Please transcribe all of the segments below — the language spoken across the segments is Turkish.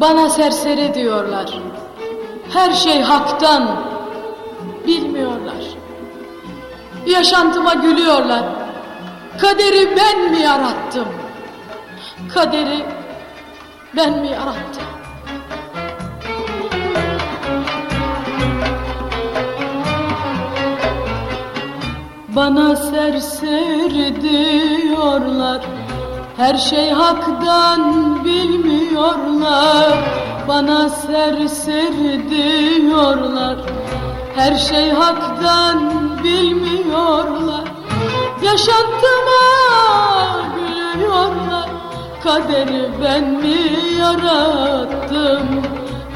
Bana serseri diyorlar. Her şey haktan. Bilmiyorlar. Yaşantıma gülüyorlar. Kaderi ben mi yarattım? Kaderi ben mi yarattım? Bana serseri diyorlar Her şey haktan bilmiyorlar Bana serseri diyorlar. Her şey haktan bilmiyorlar Yaşantıma gülüyorlar. Kaderi ben mi yarattım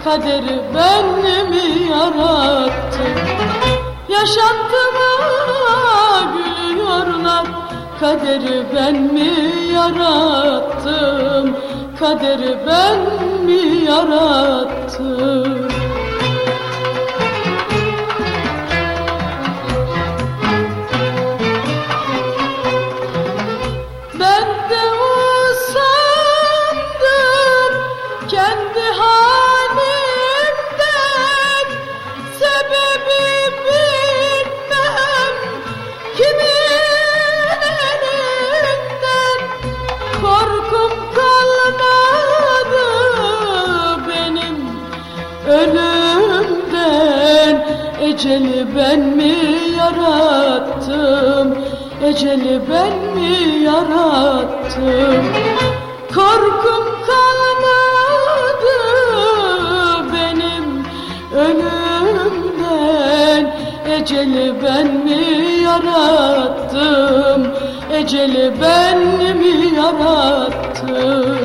Kaderi ben mi yarattım? Yaşantıma gülüyorlar Kaderi ben mi yarattım? Kaderi ben mi yarattım Eceli ben mi yarattım? Eceli ben mi yarattım? Korkum kalmadı benim ölümden Eceli ben mi yarattım? Eceli ben mi yarattım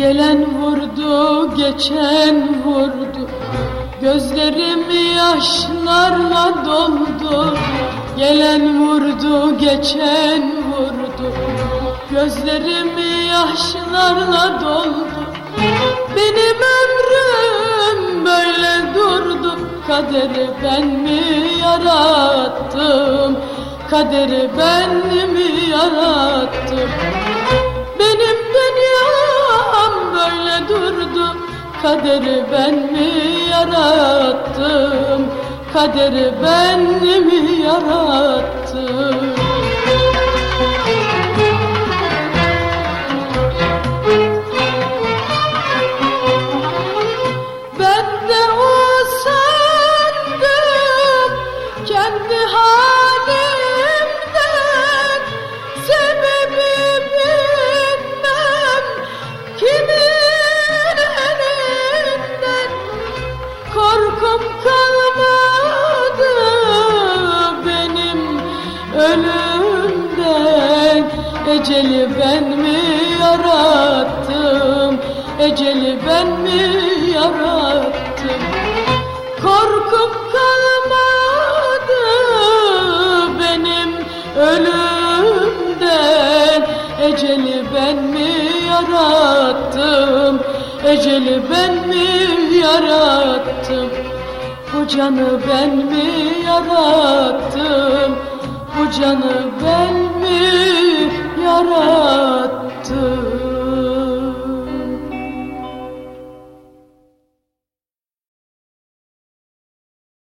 Gelen vurdu, geçen vurdu. Gözlerim yaşlarla doldu. Gelen vurdu, geçen vurdu. Gözlerim yaşlarla doldu. Benim ömrüm böyle durdu. Kaderi ben mi yarattım? Kaderi ben mi yarattım? Benim dünyam böyle durdu. Kaderi ben mi yarattım? Kaderi ben mi yarattım Eceli ben mi yarattım? Eceli ben mi yarattım? Korkum kalmadı benim ölümden. Eceli ben mi yarattım? Eceli ben mi yarattım? Bu canı ben mi yarattım? Bu canı ben yarattı.